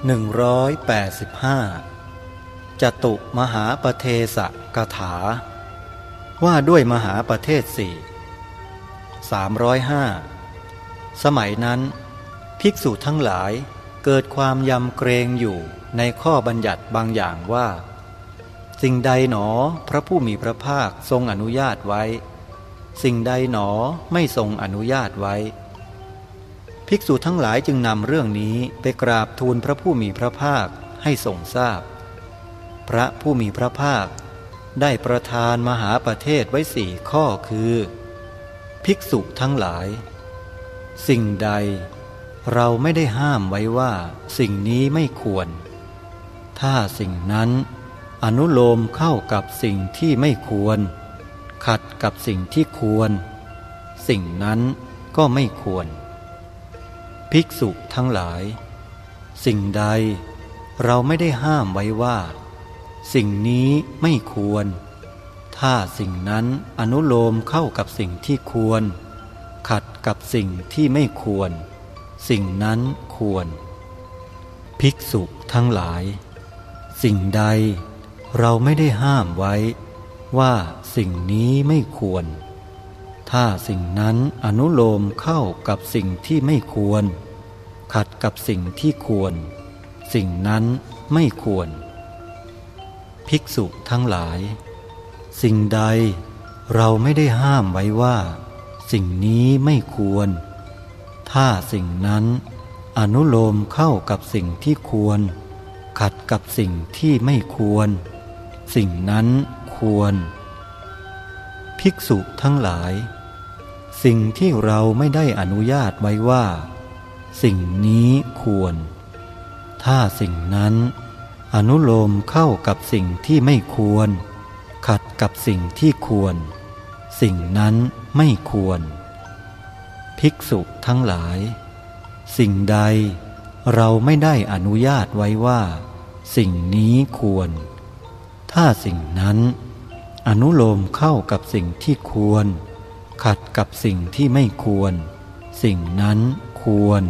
185จตุมหาประเทศกถา ว่าด้วยมหาประเทศสี่305 สมัยนั้น ภิกษุทั้งหลายเกิดความยำเกรงอยู่ในข้อบัญญัติบางอย่างว่า สิ่งใดหนอพระผู้มีพระภาคทรงอนุญาตไว้ สิ่งใดหนอไม่ทรงอนุญาตไว้ ภิกษุทั้งหลายจึงนำเรื่องนี้ไปกราบทูลพระผู้มีพระภาคให้ทรงทราบพพระผู้มีพระภาค ได้ประทานมหาประเทศไว้สี่ข้อคือ ภิกษุทั้งหลาย สิ่งใด เราไม่ได้ห้ามไว้ว่า สิ่งนี้ไม่ควร ถ้าสิ่งนั้นอนุโลมเข้ากับสิ่งที่ไม่ควร ขัดกับสิ่งที่ควร สิ่งนั้นก็ไม่ควร ภิกษุทั้งหลาย สิ่งใดเราไม่ได้ห้ามไว้ว่า สิ่งนี้ไม่ควร ถ้าสิ่งนั้นอนุโลมเข้ากับสิ่งที่ควร ขัดกับสิ่งที่ไม่ควร สิ่งนั้นควร ภิกษุทั้งหลาย สิ่งใดเราไม่ได้ห้ามไว้ ว่าสิ่งนี้ไม่ควร ถ้าสิ่งนั้นอนุโลมเข้ากับสิ่งที่ไม่ควร ขัดกับสิ่งที่ควร สิ่งนั้นไม่ควร ภิกษุทั้งหลาย สิ่งใดเราไม่ได้ห้ามไว้ว่า สิ่งนี้ไม่ควร ถ้าสิ่งนั้นอนุโลมเข้ากับสิ่งที่ควร ขัดกับสิ่งที่ไม่ควร สิ่งนั้นควร ภิกษุทั้งหลาย สิ่งที่เราไม่ได้อนุญาตไว้ว่า สิ่งนี้ควร ถ้าสิ่งนั้น อนุโลมเข้ากับสิ่งที่ไม่ควร ขัดกับสิ่งที่ควร สิ่งนั้นไม่ควร ภิกษุทั้งหลาย สิ่งใดเราไม่ได้อนุญาตไว้ว่า สิ่งนี้ควร ถ้าสิ่งนั้น อนุโลมเข้ากับสิ่งที่ควร ขัดกับสิ่งที่ไม่ควร สิ่งนั้น ควร